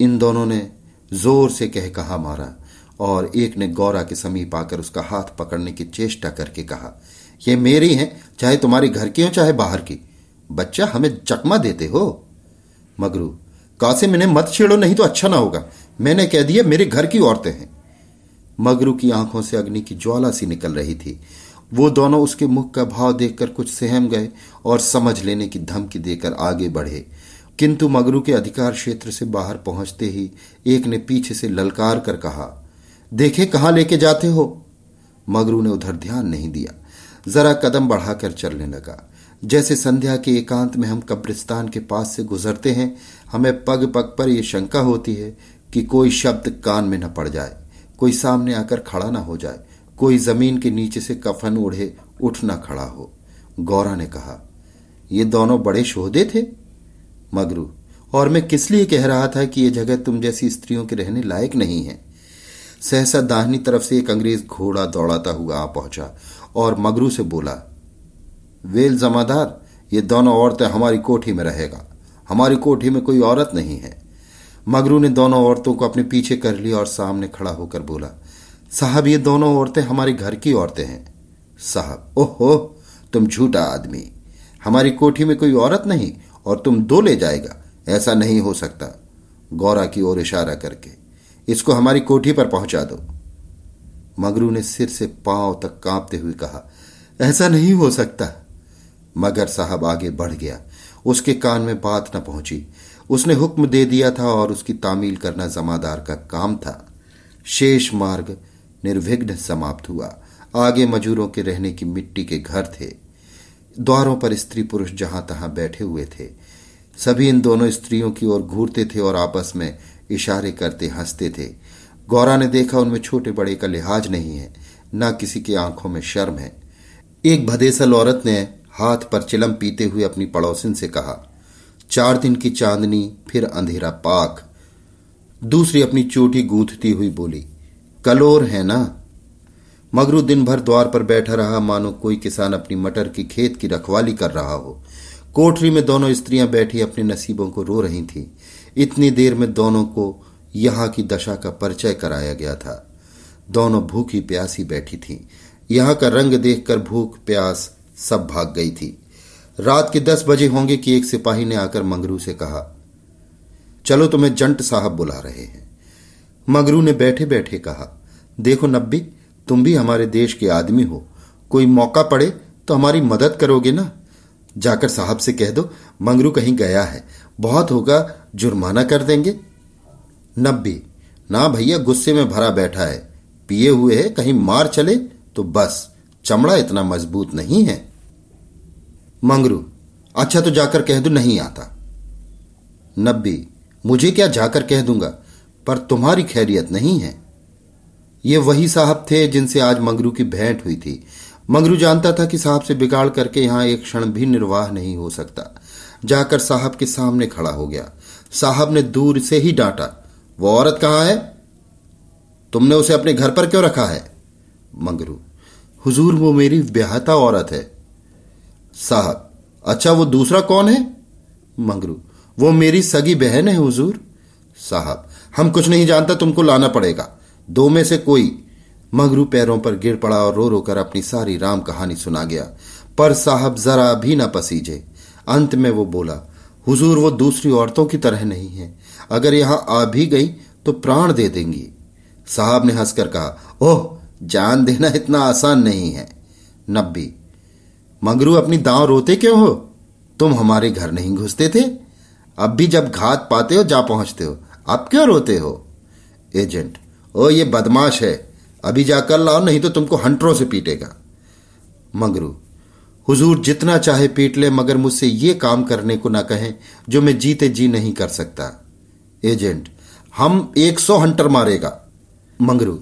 इन दोनों ने ज़ोर से कह कहा मारा और एक ने गौरा के समीप आकर उसका हाथ पकड़ने की चेष्टा करके कहा ये मेरी हैं, चाहे तुम्हारे घर की हो, चाहे बाहर की। बच्चा, हमें चकमा देते हो? मगरू, कासिम, इन्हें मत छेड़ो, नहीं तो अच्छा ना होगा। मैंने कह दिया, मेरे घर की औरतें हैं। मगरू की आँखों से अग्नि की ज्वाला सी निकल रही थी। वो दोनों उसके मुख का भाव देखकर कुछ सहम गए और समझ लेने की धमकी देकर आगे बढ़े। किंतु मगरू के अधिकार क्षेत्र से बाहर पहुँचते ही एक ने पीछे से ललकार कर कहा, देखे कहाँ लेके जाते हो? मगरू ने उधर ध्यान नहीं दिया। जरा कदम बढ़ाकर चलने लगा। जैसे संध्या के एकांत में हम कब्रिस्तान के पास से गुजरते हैं, हमें पग पग पर यह शंका होती है कि कोई शब्द कान में न पड़ जाए, कोई सामने आकर खड़ा ना हो जाए, कोई ज़मीन के नीचे से कफन उड़े, उठ ना खड़ा हो। गौरा ने कहा, ये दोनों बड़े शोधे थे? मगरू, और मैं किस लिए कह रहा था कि यह जगह तुम जैसी स्त्रियों के रहने लायक नहीं है? सहसा दाहिनी तरफ़ से एक अंग्रेज़ घोड़ा दौड़ाता हुआ आ पहुँचा और मगरू से बोला, वेल जमादार, ये दोनों औरतें हमारी कोठी में रहेगा। हमारी कोठी में कोई औरत नहीं है। मगरू ने दोनों औरतों को अपने पीछे कर लिया और सामने खड़ा होकर बोला, साहब, ये दोनों औरतें हमारे घर की औरतें हैं। साहब, ओहो, तुम झूठा आदमी। हमारी कोठी में कोई औरत नहीं और तुम दो ले जाएगा। ऐसा नहीं हो सकता। गौरा की ओर इशारा करके, इसको हमारी कोठी पर पहुँचा दो। मगरू ने सिर से पाँव तक कांपते हुए कहा, ऐसा नहीं हो सकता। मगर साहब आगे बढ़ गया। उसके कान में बात न पहुँची। उसने हुक्म दे दिया था और उसकी तामील करना जमादार का काम था। शेष मार्ग निर्विघ्न समाप्त हुआ। आगे मजूरों के रहने की मिट्टी के घर थे। द्वारों पर स्त्री पुरुष जहाँ तहां बैठे हुए थे। सभी इन दोनों स्त्रियों की ओर घूरते थे और आपस में इशारे करते हँसते थे। गौरा ने देखा उनमें छोटे बड़े का लिहाज नहीं है, न किसी की आँखों में शर्म है। एक भदेसल औरत ने हाथ पर चिलम पीते हुए अपनी पड़ोसिन से कहा, चार दिन की चांदनी, फिर अंधेरा पाक। दूसरी अपनी चोटी गूंथती हुई बोली, कलोर है ना? मगरू दिन भर द्वार पर बैठा रहा, मानो कोई किसान अपनी मटर की खेत की रखवाली कर रहा हो। कोठरी में दोनों स्त्रियाँ बैठी अपने नसीबों को रो रही थीं। इतनी देर में दोनों को यहाँ की दशा का परिचय कराया गया था। दोनों भूखी प्यासी बैठी थीं। यहाँ का रंग देखकर भूख प्यास सब भाग गई थी। रात के दस बजे होंगे कि एक सिपाही ने आकर मंगरू से कहा, चलो तुम्हें जंट साहब बुला रहे हैं। मगरू ने बैठे बैठे कहा, देखो नब्बी, तुम भी हमारे देश के आदमी हो। कोई मौका पड़े तो हमारी मदद करोगे ना? जाकर साहब से कह दो, मंगरू कहीं गया है, बहुत होगा, जुर्माना कर देंगे। नब्बी। ना भैया गुस्से में भरा बैठा है। पिए हुए है, कहीं मार चले तो बस। चमड़ा इतना मज़बूत नहीं है। मंगरू अच्छा तो जाकर कह दो, नहीं आता। नब्बी, मुझे क्या जाकर कह दूँगा? पर तुम्हारी खैरियत नहीं है। ये वही साहब थे जिनसे आज मंगरू की भेंट हुई थी। मंगरू जानता था कि साहब से बिगाड़ करके यहाँ एक क्षण भी निर्वाह नहीं हो सकता। जाकर साहब के सामने खड़ा हो गया। साहब ने दूर से ही डांटा। वो औरत कहाँ है? तुमने उसे अपने घर पर क्यों रखा है? मंगरू, हुजूर वो मेरी ब्याहता औरत है। साहब अच्छा वो दूसरा कौन है? मंगरू, वो मेरी सगी बहन है हुजूर। साहब, हम कुछ नहीं जानता, तुमको लाना पड़ेगा। दो में से कोई। मगरू पैरों पर गिर पड़ा और रो रो कर अपनी सारी राम कहानी सुना गया। पर साहब जरा भी ना पसीजे। अंत में वो बोला, हुजूर, वो दूसरी औरतों की तरह नहीं है। अगर यहाँ आ भी गई तो प्राण दे देंगी। साहब ने हंसकर कहा, ओह, जान देना इतना आसान नहीं है। नब्बी, मगरू, अपनी दांव रोते क्यों हो? तुम हमारे घर नहीं घुसते थे। अब भी जब घात पाते हो, जा पहुँचते हो। अब क्यों रोते हो? एजेंट, ओ, ये बदमाश है। अभी जाकर लाओ, नहीं तो तुमको हंटरों से पीटेगा। मंगरू, हुजूर जितना चाहे पीट ले, मगर मुझसे ये काम करने को ना कहें, जो मैं जीते जी नहीं कर सकता। एजेंट। हम एक सौ हंटर मारेगा। मंगरू,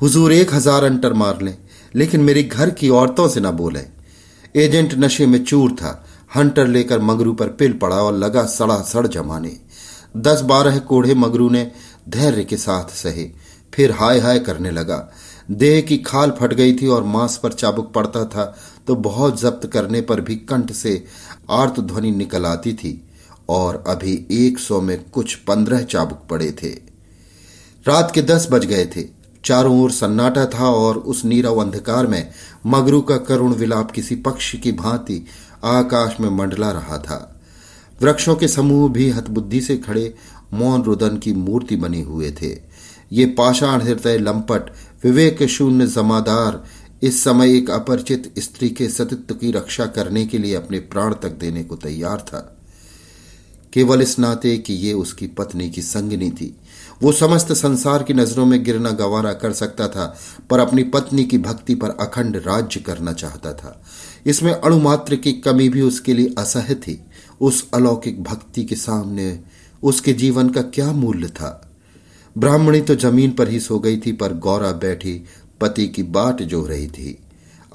हुजूर एक हज़ार हंटर मार लें, लेकिन मेरी घर की औरतों से ना बोले। एजेंट नशे में चूर था। हंटर लेकर मगरू पर पिल पड़ा और लगा सड़ा सड़ जमाने। दस बारह कोढ़े मगरू ने धैर्य के साथ सहे। फिर हाय हाय करने लगा। देह की खाल फट गई थी और मांस पर चाबुक पड़ता था तो बहुत जब्त करने पर भी कंठ से आर्त ध्वनि निकल आती थी। और अभी एक सौ में कुछ पंद्रह चाबुक पड़े थे। रात के दस बज गए थे। चारों ओर सन्नाटा था और उस नीरव अंधकार में मगरू का करुण विलाप किसी पक्षी की भांति आकाश में मंडला रहा था। वृक्षों के समूह भी हतबुद्धि से खड़े मौन रुदन की मूर्ति बने हुए थे। ये पाषाण हृदय लंपट विवेक शून्य जमादार, इस समय एक अपरिचित स्त्री के सतित्व की रक्षा करने के लिए अपने प्राण तक देने को तैयार था। केवल इस नाते कि ये उसकी पत्नी की संगनी थी। वो समस्त संसार की नज़रों में गिरना गवारा कर सकता था, पर अपनी पत्नी की भक्ति पर अखंड राज्य करना चाहता था। इसमें अणुमात्र की कमी भी उसके लिए असह्य थी। उस अलौकिक भक्ति के सामने उसके जीवन का क्या मूल्य था? ब्राह्मणी तो ज़मीन पर ही सो गई थी, पर गौरा बैठी पति की बाट जो रही थी।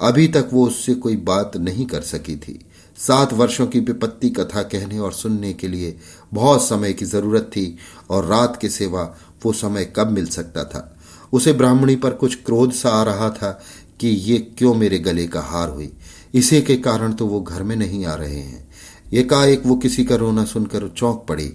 अभी तक वो उससे कोई बात नहीं कर सकी थी। सात वर्षों की विपत्ति कथा कहने और सुनने के लिए बहुत समय की ज़रूरत थी और रात के सेवा वो समय कब मिल सकता था। उसे ब्राह्मणी पर कुछ क्रोध सा आ रहा था कि ये क्यों मेरे गले का हार हुई। इसी के कारण तो वो घर में नहीं आ रहे हैं। एकाएक वो किसी का रोना सुनकर चौंक पड़ी।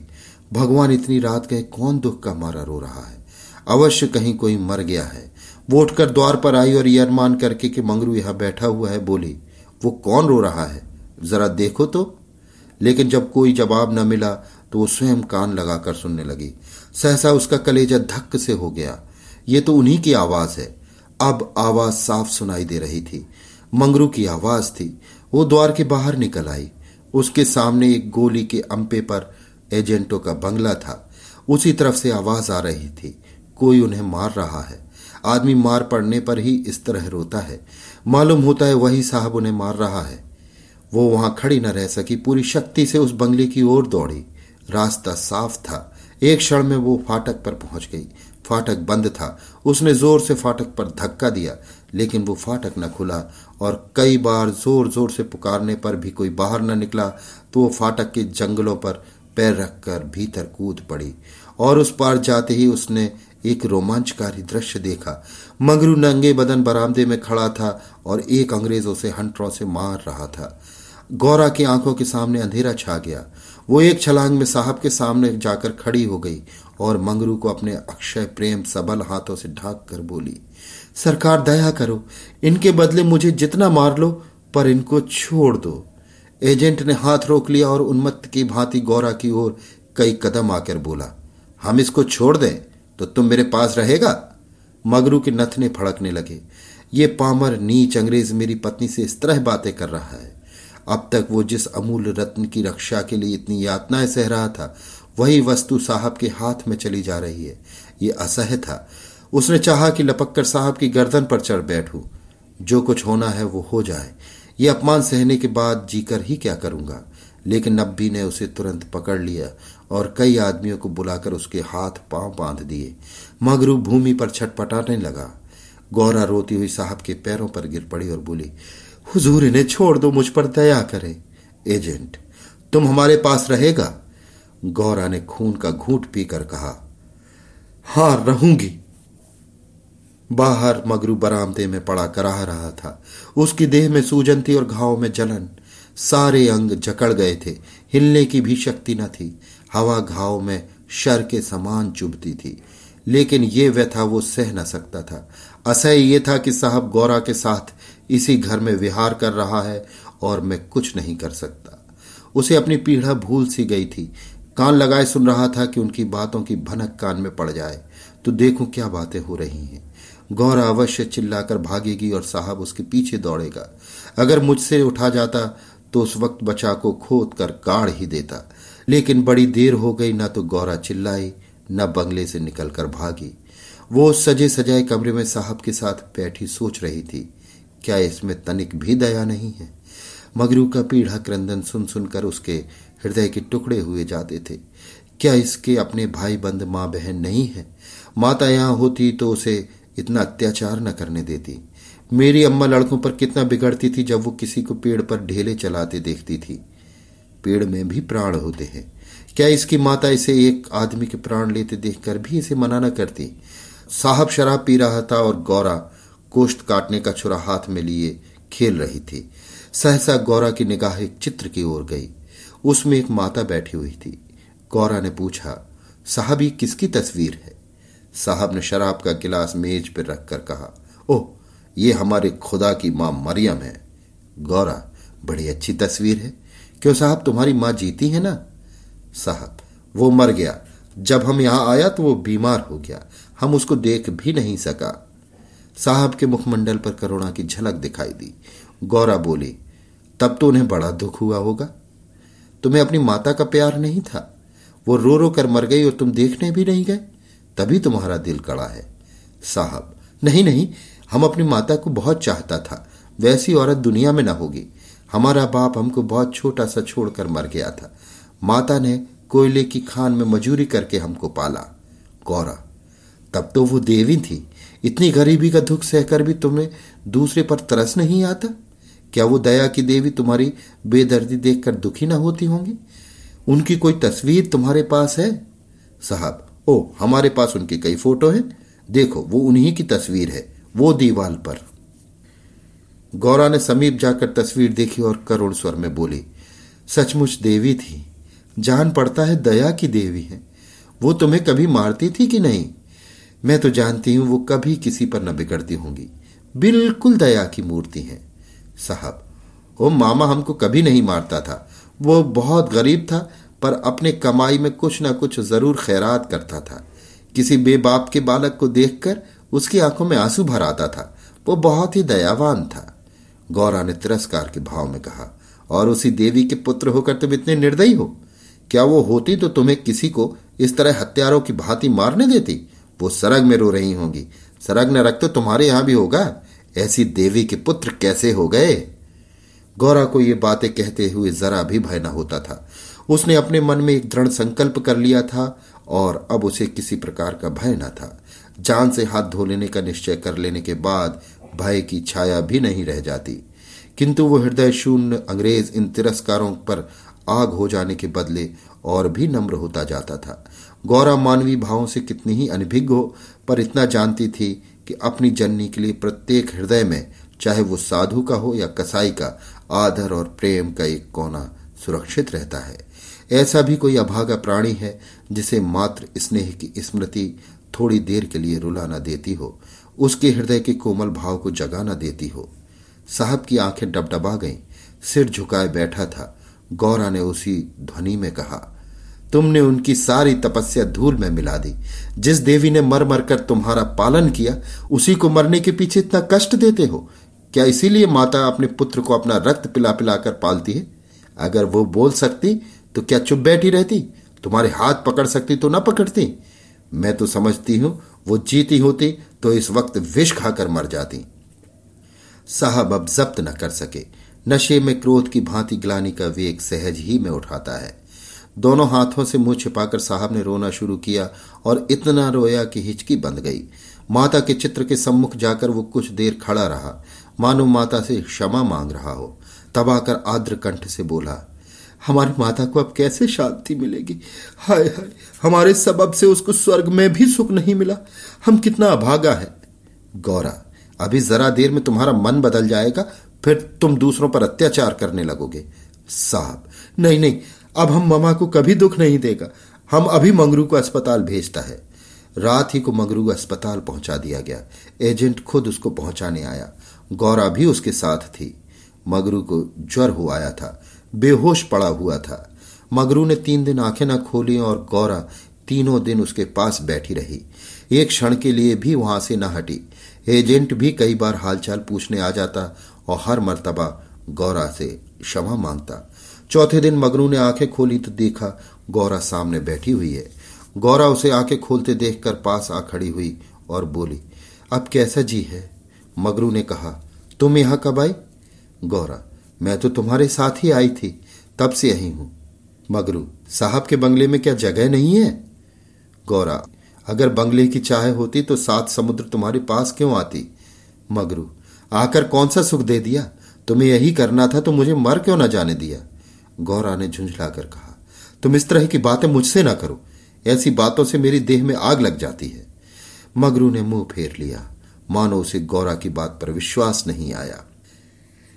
भगवान इतनी रात गए, कौन दुख का मारा रो रहा है? अवश्य कहीं कोई मर गया है। वो उठकर द्वार पर आई और ये अरमान करके कि मंगरू यहाँ बैठा हुआ है, बोली, वो कौन रो रहा है? जरा देखो तो। लेकिन जब कोई जवाब न मिला तो वो स्वयं कान लगाकर सुनने लगी। सहसा उसका कलेजा धक्क से हो गया। ये तो उन्हीं की आवाज़ है। अब आवाज़ साफ़ सुनाई दे रही थी। मंगरू की आवाज़ थी। वो द्वार के बाहर निकल आई। उसके सामने एक गोली के अंपे पर एजेंटों का बंगला था। उसी तरफ़ से आवाज़ आ रही थी। कोई उन्हें मार रहा है। आदमी मार पड़ने पर ही इस तरह रोता है। मालूम होता है वही साहब उन्हें मार रहा है। वो वहाँ खड़ी न रह सकी। पूरी शक्ति से उस बंगले की ओर दौड़ी। रास्ता साफ़ था। एक क्षण में वो फाटक पर पहुँच गई। फाटक बंद था। उसने ज़ोर से फाटक पर धक्का दिया, लेकिन वो फाटक न खुला और कई बार ज़ोर ज़ोर से पुकारने पर भी कोई बाहर न निकला तो वो फाटक के जंगलों पर पैर रखकर भीतर कूद पड़ी और उस पार जाते ही उसने एक रोमांचकारी दृश्य देखा। मंगरू नंगे बदन बरामदे में खड़ा था और एक अंग्रेज़ों से हंटरों से मार रहा था। गौरा की आँखों के सामने अंधेरा छा गया। वो एक छलांग में साहब के सामने जाकर खड़ी हो गई और मंगरू को अपने अक्षय प्रेम सबल हाथों से ढाक कर बोली, सरकार, दया करो। इनके बदले मुझे जितना मार लो, पर इनको छोड़ दो। एजेंट ने हाथ रोक लिया और उन्मत्त की भांति गौरा की ओर कई कदम आकर बोला, हम इसको छोड़ दें? तो तुम मेरे पास रहेगा? मगरू के नथने फड़कने लगे, ये पामर, नीच अंग्रेज़ मेरी पत्नी से इस तरह बातें कर रहा है। अब तक वो जिस अमूल्य रत्न की रक्षा के लिए इतनी यातनाएँ सह रहा था, वही वस्तु साहब के हाथ में चली जा रही है। ये असह्य था। उसने चाहा कि लपक्कर साहब की गर्दन पर चढ़ बैठू। जो कुछ होना है वो हो जाए। ये अपमान सहने के बाद जीकर ही क्या करूँगा? लेकिन नब्बी ने उसे तुरंत पकड़ लिया और कई आदमियों को बुलाकर उसके हाथ पाँव बाँध दिए। मगरू भूमि पर छटपटाने लगा। गौरा रोती हुई साहब के पैरों पर गिर पड़ी और बोली हुजूर इन्हें छोड़ दो, मुझ पर दया करे। एजेंट, तुम हमारे पास रहेगा? गौरा ने खून का घूट पीकर कहा, हाँ, रहूँगी। बाहर मगरू बरामदे में पड़ा कराह रहा था। उसकी देह में सूजन थी और घाव में जलन। सारे अंग जकड़ गए थे। हिलने की भी शक्ति न थी। हवा घाव में शर के समान चुभती थी। लेकिन ये व्यथा वो सह न सकता था। असह्य ये था कि साहब गौरा के साथ इसी घर में विहार कर रहा है और मैं कुछ नहीं कर सकता। उसे अपनी पीढ़ा भूल सी गई थी। कान लगाए सुन रहा था कि उनकी बातों की भनक कान में पड़ जाए। तो देखूँ क्या बातें हो रही हैं। गौरा अवश्य चिल्लाकर भागेगी और साहब उसके पीछे दौड़ेगा। अगर मुझसे उठा जाता तो उस वक्त बचा को खोद कर काढ़ ही देता। लेकिन बड़ी देर हो गई, ना तो गौरा चिल्लाई, न बंगले से निकलकर भागी। वो सजे सजाए कमरे में साहब के साथ बैठी सोच रही थी। क्या इसमें तनिक भी दया नहीं है? मगरू का पीढ़ा क्रंदन सुन सुनकर उसके हृदय के टुकड़े हुए जाते थे। क्या इसके अपने भाई बंद माँ बहन नहीं है? माता यहाँ होती तो उसे इतना अत्याचार न करने देती। मेरी अम्मा लड़कों पर कितना बिगड़ती थी जब वो किसी को पेड़ पर ढेले चलाते देखती थी। पेड़ में भी प्राण होते हैं। क्या इसकी माता इसे एक आदमी के प्राण लेते देखकर भी इसे मना न करती? साहब शराब पी रहा था और गौरा कोष्ठ काटने का छुरा हाथ में लिए खेल रही थी। सहसा गौरा की निगाह एक चित्र की ओर गई। उसमें एक माता बैठी हुई थी। गौरा ने पूछा, साहब, ये किसकी तस्वीर है? साहब ने शराब का गिलास मेज पर रखकर कहा, ओह, ये हमारे खुदा की माँ मरियम है। गौरा, बड़ी अच्छी तस्वीर है। क्यों साहब, तुम्हारी माँ जीती है ना? साहब, वो मर गया। जब हम यहाँ आया तो वो बीमार हो गया। हम उसको देख भी नहीं सका। साहब के मुखमंडल पर करुणा की झलक दिखाई दी। गौरा बोली, तब तो उन्हें बड़ा दुख हुआ होगा। तुम्हें अपनी माता का प्यार नहीं था। वो रो रो कर मर गई और तुम देखने भी नहीं गए। तभी तुम्हारा दिल कड़ा है। साहब, नहीं नहीं, हम अपनी माता को बहुत चाहता था। वैसी औरत दुनिया में ना होगी। हमारा बाप हमको बहुत छोटा सा छोड़कर मर गया था। माता ने कोयले की खान में मजूरी करके हमको पाला। गौरा, तब तो वो देवी थी। इतनी गरीबी का दुख सहकर भी तुम्हें दूसरे पर तरस नहीं आता? क्या वो दया की देवी तुम्हारी बेदर्दी देखकर दुखी ना होती होंगी? उनकी कोई तस्वीर तुम्हारे पास है? साहब, ओ, हमारे पास उनकी कई फ़ोटो है। देखो, वो उन्हीं की तस्वीर है, वो दीवाल पर। गौरा ने समीप जाकर तस्वीर देखी और करुण स्वर में बोली, सचमुच देवी थी। जान पड़ता है दया की देवी है। वो तुम्हें कभी मारती थी कि नहीं? मैं तो जानती हूँ वो कभी किसी पर न बिगड़ती होंगी। बिल्कुल दया की मूर्ति है। साहब, ओ मामा हमको कभी नहीं मारता था। वो बहुत गरीब था, पर अपने कमाई में कुछ ना कुछ ज़रूर खैरात करता था। किसी बेबाप के बालक को देखकर उसकी आँखों में आँसू भर आता था। वो बहुत ही दयावान था। गौरा ने तिरस्कार के भाव में कहा, और उसी देवी के पुत्र होकर तुम इतने निर्दयी हो? क्या वो होती तो तुम्हें किसी को इस तरह हत्यारों की भांति मारने देती? वो सरग में रो रही होंगी। सरग न रख तो तुम्हारे यहाँ भी होगा? ऐसी देवी के पुत्र कैसे हो गए? गौरा को ये बातें कहते हुए जरा भी भय न होता था। उसने अपने मन में एक दृढ़ संकल्प कर लिया था और अब उसे किसी प्रकार का भय न था। जान से हाथ धो लेने का निश्चय कर लेने के बाद भय की छाया भी नहीं रह जाती। किंतु वो हृदय शून्य अंग्रेज़ इन तिरस्कारों पर आग हो जाने के बदले और भी नम्र होता जाता था। गौरा मानवीय भावों से कितनी ही अनभिज्ञ हो, पर इतना जानती थी कि अपनी जननी के लिए प्रत्येक हृदय में, चाहे वो साधु का हो या कसाई का, आदर और प्रेम का एक कोना सुरक्षित रहता है। ऐसा भी कोई अभागा प्राणी है, जिसे मात्र स्नेह की स्मृति थोड़ी देर के लिए रुला देती हो, उसके हृदय के कोमल भाव को जगा देती हो। साहब की आँखें डबडबा गईं, सिर झुकाए बैठा था, गौरा ने उसी ध्वनि में कहा तुमने उनकी सारी तपस्या धूल में मिला दी। जिस देवी ने मर मर कर तुम्हारा पालन किया, उसी को मरने के पीछे इतना कष्ट देते हो। क्या इसीलिए माता अपने पुत्र को अपना रक्त पिला पिलाकर पालती है? अगर वो बोल सकती तो क्या चुप बैठी रहती? तुम्हारे हाथ पकड़ सकती तो ना पकड़ती। मैं तो समझती हूँ, वो जीती होती तो इस वक्त विष खाकर मर जाती। साहब अब जब्त न कर सके। नशे में क्रोध की भांति ग्लानी का वेग सहज ही में उठाता है। दोनों हाथों से मुँह छिपाकर साहब ने रोना शुरू किया और इतना रोया कि हिचकी बंद गई। माता के चित्र के सम्मुख जाकर वो कुछ देर खड़ा रहा। मानो माता से क्षमा मांग रहा हो। तब आकर आद्र कंठ से बोला, हमारी माता को अब कैसे शांति मिलेगी? हाय हाय, हमारे सबब से उसको स्वर्ग में भी सुख नहीं मिला। हम कितना अभागा है। गौरा, अभी जरा देर में तुम्हारा मन बदल जाएगा, फिर तुम दूसरों पर अत्याचार करने लगोगे। साहब, नहीं नहीं अब हम ममा को कभी दुख नहीं देगा। हम अभी मंगरू को अस्पताल भेजता है। रात ही को मंगरू अस्पताल पहुँचा दिया गया। एजेंट खुद उसको पहुँचाने आया। गौरा भी उसके साथ थी। मगरू को ज्वर हो आया था। बेहोश पड़ा हुआ था। मगरू ने तीन दिन आँखें न खोली और गौरा तीनों दिन उसके पास बैठी रही। एक क्षण के लिए भी वहाँ से न हटी। एजेंट भी कई बार हालचाल पूछने आ जाता और हर मर्तबा गौरा से क्षमा माँगता। चौथे दिन मगरू ने आँखें खोली तो देखा गौरा सामने बैठी हुई है। गौरा उसे आँखें खोलते देखकर पास आ खड़ी हुई और बोली, अब कैसा जी है? मगरू ने कहा, तुम यहाँ कब आई? गौरा, मैं तो तुम्हारे साथ ही आई थी, तब से यही हूँ। मगरू, साहब के बंगले में क्या जगह नहीं है? गौरा, अगर बंगले की चाह होती तो सात समुद्र तुम्हारे पास क्यों आती? मगरू, आकर कौन सा सुख दे दिया? तुम्हें यही करना था तो मुझे मर क्यों ना जाने दिया? गौरा ने झुंझलाकर कहा, तुम इस तरह की बातें मुझसे ना करो। ऐसी बातों से मेरी देह में आग लग जाती है मगरू ने मुँह फेर लिया। मानो उसे गौरा की बात पर विश्वास नहीं आया।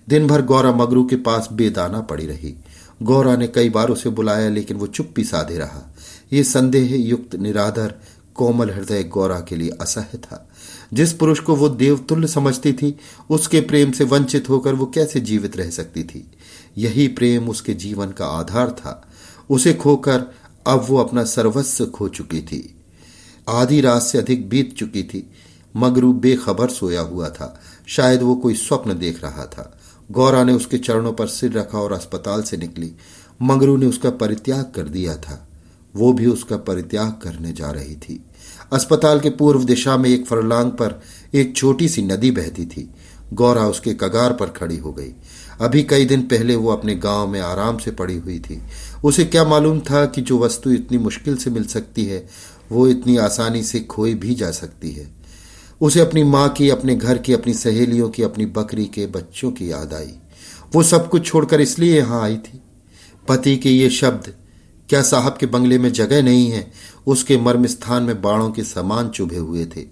दिन भर गौरा मगरू के पास बेदाना पड़ी रही। गौरा ने कई बार उसे बुलाया, लेकिन वो चुप्पी साधे रहा। ये संदेह युक्त निराधर कोमल हृदय गौरा के लिए असह्य था। जिस पुरुष को वो देवतुल्य समझती थी, उसके प्रेम से वंचित होकर वो कैसे जीवित रह सकती थी? यही प्रेम उसके जीवन का आधार था। उसे खोकर अब वो अपना सर्वस्व खो चुकी थी। आधी रात से अधिक बीत चुकी थी। मगरू बेखबर सोया हुआ था। शायद वो कोई स्वप्न देख रहा था। गौरा ने उसके चरणों पर सिर रखा और अस्पताल से निकली। मगरू ने उसका परित्याग कर दिया था। वो भी उसका परित्याग करने जा रही थी। अस्पताल के पूर्व दिशा में एक फरलांग पर एक छोटी सी नदी बहती थी। गौरा उसके कगार पर खड़ी हो गई। अभी कई दिन पहले वो अपने गाँव में आराम से पड़ी हुई थी। उसे क्या मालूम था कि जो वस्तु इतनी मुश्किल से मिल सकती है, वो इतनी आसानी से खोई भी जा सकती है। उसे अपनी माँ की, अपने घर की, अपनी सहेलियों की, अपनी बकरी के बच्चों की याद आई। वो सब कुछ छोड़कर इसलिए यहाँ आई थी। पति के ये शब्द, क्या साहब के बंगले में जगह नहीं है? उसके मर्म स्थान में बाणों के समान चुभे हुए थे।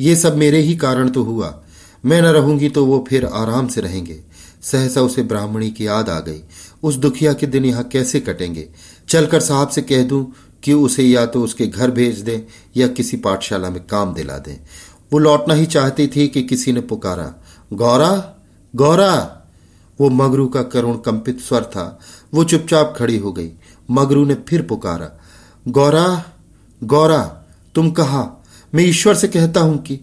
ये सब मेरे ही कारण तो हुआ। मैं न रहूँगी तो वो फिर आराम से रहेंगे। सहसा उसे ब्राह्मणी की याद आ गई। उस दुखिया के दिन यहाँ कैसे कटेंगे? चलकर साहब से कह दूँ कि उसे या तो उसके घर भेज दें या किसी पाठशाला में काम दिला दें। वो लौटना ही चाहती थी कि किसी ने पुकारा, गौरा गौरा! वो मगरू का करुण कंपित स्वर था। वो चुपचाप खड़ी हो गई। मगरू ने फिर पुकारा, गौरा गौरा, तुम कहा? मैं ईश्वर से कहता हूँ कि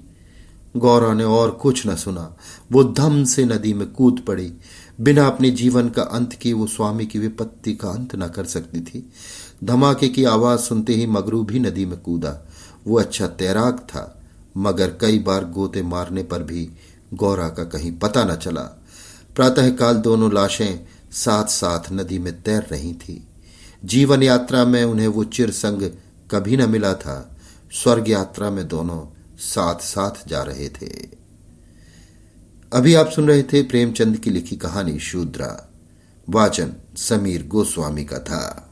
गौरा ने और कुछ न सुना। वो धम से नदी में कूद पड़ी। बिना अपने जीवन का अंत की वो स्वामी की विपत्ति का अंत न कर सकती थी। धमाके की आवाज़ सुनते ही मगरू भी नदी में कूदा। वो अच्छा तैराक था, मगर कई बार गोते मारने पर भी गौरा का कहीं पता न चला। प्रातःकाल दोनों लाशें साथ साथ नदी में तैर रही थी। जीवन यात्रा में उन्हें वो चिर संग कभी न मिला था। स्वर्ग यात्रा में दोनों साथ साथ जा रहे थे। अभी आप सुन रहे थे प्रेमचंद की लिखी कहानी शूद्रा, वाचन समीर गोस्वामी का था।